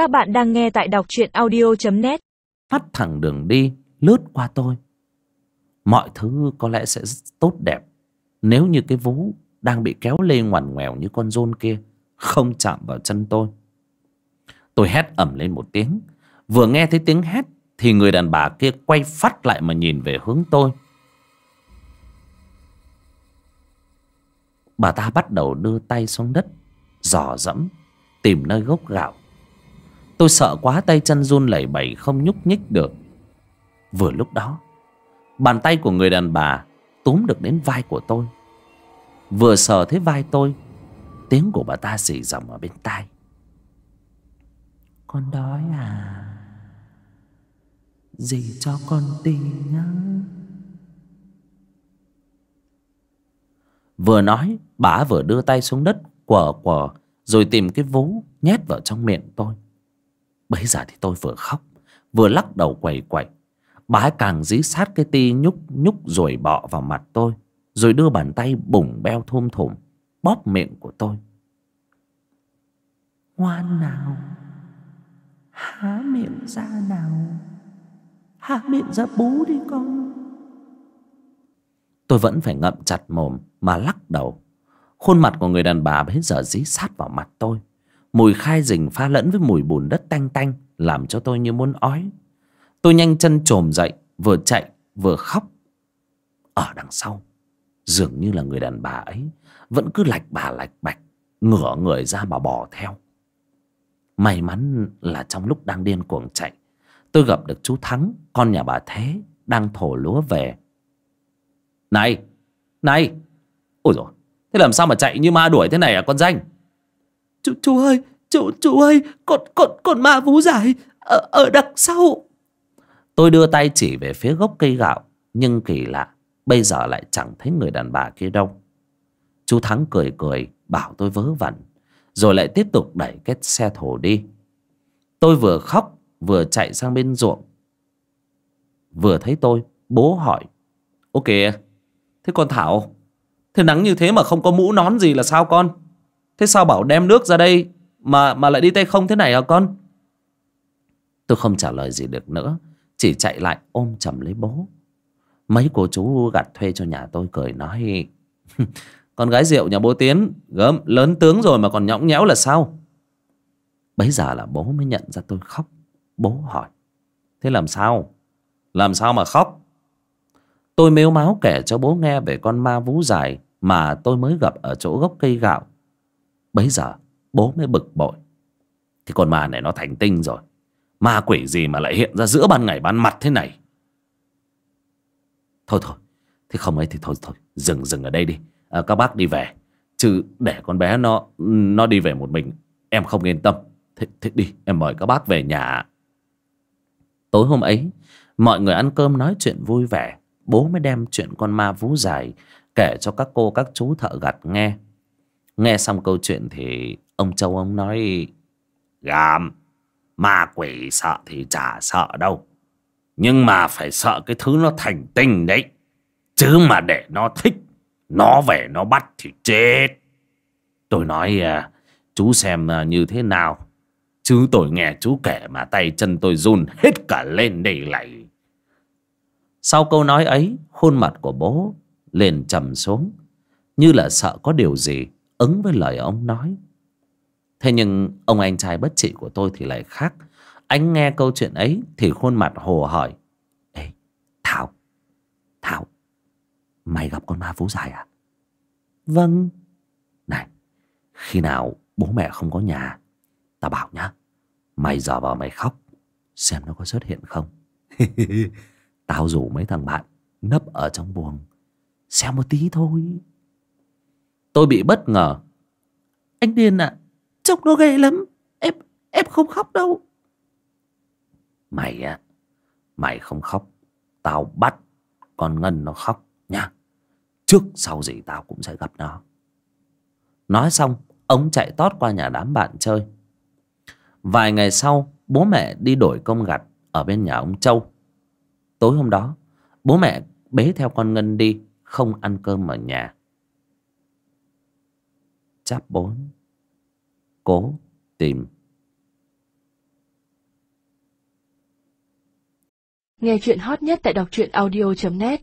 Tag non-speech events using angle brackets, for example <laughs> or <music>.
Các bạn đang nghe tại đọc truyện audio.net Mắt thẳng đường đi, Lướt qua tôi. Mọi thứ có lẽ sẽ rất tốt đẹp Nếu như cái vú Đang bị kéo lê ngoằn ngoèo như con rôn kia Không chạm vào chân tôi. Tôi hét ẩm lên một tiếng. Vừa nghe thấy tiếng hét Thì người đàn bà kia quay phát lại mà nhìn về hướng tôi. Bà ta bắt đầu đưa tay xuống đất, Dò dẫm, Tìm nơi gốc gạo. Tôi sợ quá tay chân run lẩy bẩy, Không nhúc nhích được. Vừa lúc đó, Bàn tay của người đàn bà Túm được đến vai của tôi. Vừa sờ thấy vai tôi, Tiếng của bà ta xì ròng ở bên tai. Con đói à? Dì cho con đi nhá. Vừa nói, Bà vừa đưa tay xuống đất, Quờ quờ, Rồi tìm cái vú Nhét vào trong miệng tôi. Bây giờ thì tôi vừa khóc Vừa lắc đầu quẩy quẩy Bà ấy càng dí sát cái ti nhúc nhúc rồi bọ vào mặt tôi Rồi đưa bàn tay bùng beo thum thủm Bóp miệng của tôi. Ngoan nào Há miệng ra nào Há miệng ra bú đi con. Tôi vẫn phải ngậm chặt mồm Mà lắc đầu. Khuôn mặt của người đàn bà bây giờ dí sát vào mặt tôi Mùi khai rình pha lẫn với mùi bùn đất tanh tanh Làm cho tôi như muốn ói. Tôi nhanh chân trồm dậy Vừa chạy vừa khóc. Ở đằng sau Dường như là người đàn bà ấy Vẫn cứ lạch bà lạch bạch Ngửa người ra mà bỏ theo. May mắn là trong lúc đang điên cuồng chạy Tôi gặp được chú Thắng Con nhà bà Thế Đang thổ lúa về. Này Này Ôi rồi, Thế làm sao mà chạy như ma đuổi thế này à con danh? Chú, chú ơi, chú, chú ơi, con, con, con ma vú dài ở, ở đằng sau. Tôi đưa tay chỉ về phía gốc cây gạo, nhưng kỳ lạ, bây giờ lại chẳng thấy người đàn bà kia đâu. Chú Thắng cười cười, bảo tôi vớ vẩn, rồi lại tiếp tục đẩy cái xe thổ đi. Tôi vừa khóc, vừa chạy sang bên ruộng. Vừa thấy tôi, bố hỏi. Ok, thế con Thảo, thế nắng như thế mà không có mũ nón gì là sao con? Thế sao bảo đem nước ra đây Mà mà lại đi tay không thế này hả con? Tôi không trả lời gì được nữa, Chỉ chạy lại ôm chầm lấy bố. Mấy cô chú gặt thuê cho nhà tôi cười nói, <laughs> Con gái rượu nhà bố Tiến, Gớm, lớn tướng rồi mà còn nhõng nhẽo là sao? Bấy giờ là bố mới nhận ra tôi khóc. Bố hỏi, Thế làm sao? Làm sao mà khóc? Tôi mếu máu kể cho bố nghe về con ma vú dài Mà tôi mới gặp ở chỗ gốc cây gạo. Bấy giờ bố mới bực bội. Thì con ma này nó thành tinh rồi. Ma quỷ gì mà lại hiện ra giữa ban ngày ban mặt thế này? Thôi thôi Thế không ấy thì thôi thôi Dừng dừng ở đây đi. À, Các bác đi về. Chứ để con bé nó Nó đi về một mình Em không yên tâm. Thế, thế đi em mời các bác về nhà Tối hôm ấy Mọi người ăn cơm nói chuyện vui vẻ. Bố mới đem chuyện con ma vú dài Kể cho các cô các chú thợ gặt nghe. Nghe xong câu chuyện thì ông Châu ông nói Gàm Ma quỷ sợ thì chả sợ đâu. Nhưng mà phải sợ cái thứ nó thành tinh đấy. Chứ mà để nó thích Nó về nó bắt thì chết. Tôi nói à, chú xem à, như thế nào. Chứ tôi nghe chú kể mà tay chân tôi run hết cả lên đây lại. Sau câu nói ấy Khuôn mặt của bố liền trầm xuống Như là sợ có điều gì ứng với lời ông nói. Thế nhưng ông anh trai bất trị của tôi thì lại khác. Anh nghe câu chuyện ấy thì khuôn mặt hồ hỏi ê thảo thảo mày gặp con ma vú dài à? Vâng. Này khi nào bố mẹ không có nhà tao bảo nhá mày giờ vào mày khóc xem nó có xuất hiện không. <laughs> Tao rủ mấy thằng bạn nấp ở trong buồng xem một tí thôi Tôi bị bất ngờ. Anh Điền à, trông nó ghê lắm. Em, em không khóc đâu. Mày á, mày không khóc. Tao bắt con Ngân nó khóc nha. Trước sau gì tao cũng sẽ gặp nó. Nói xong, ông chạy tót qua nhà đám bạn chơi. Vài ngày sau, bố mẹ đi đổi công gặt ở bên nhà ông Châu. Tối hôm đó, bố mẹ bế theo con Ngân đi, không ăn cơm ở nhà cháp bốn. Cố tìm. Nghe chuyện hot nhất tại đọc truyện audio.net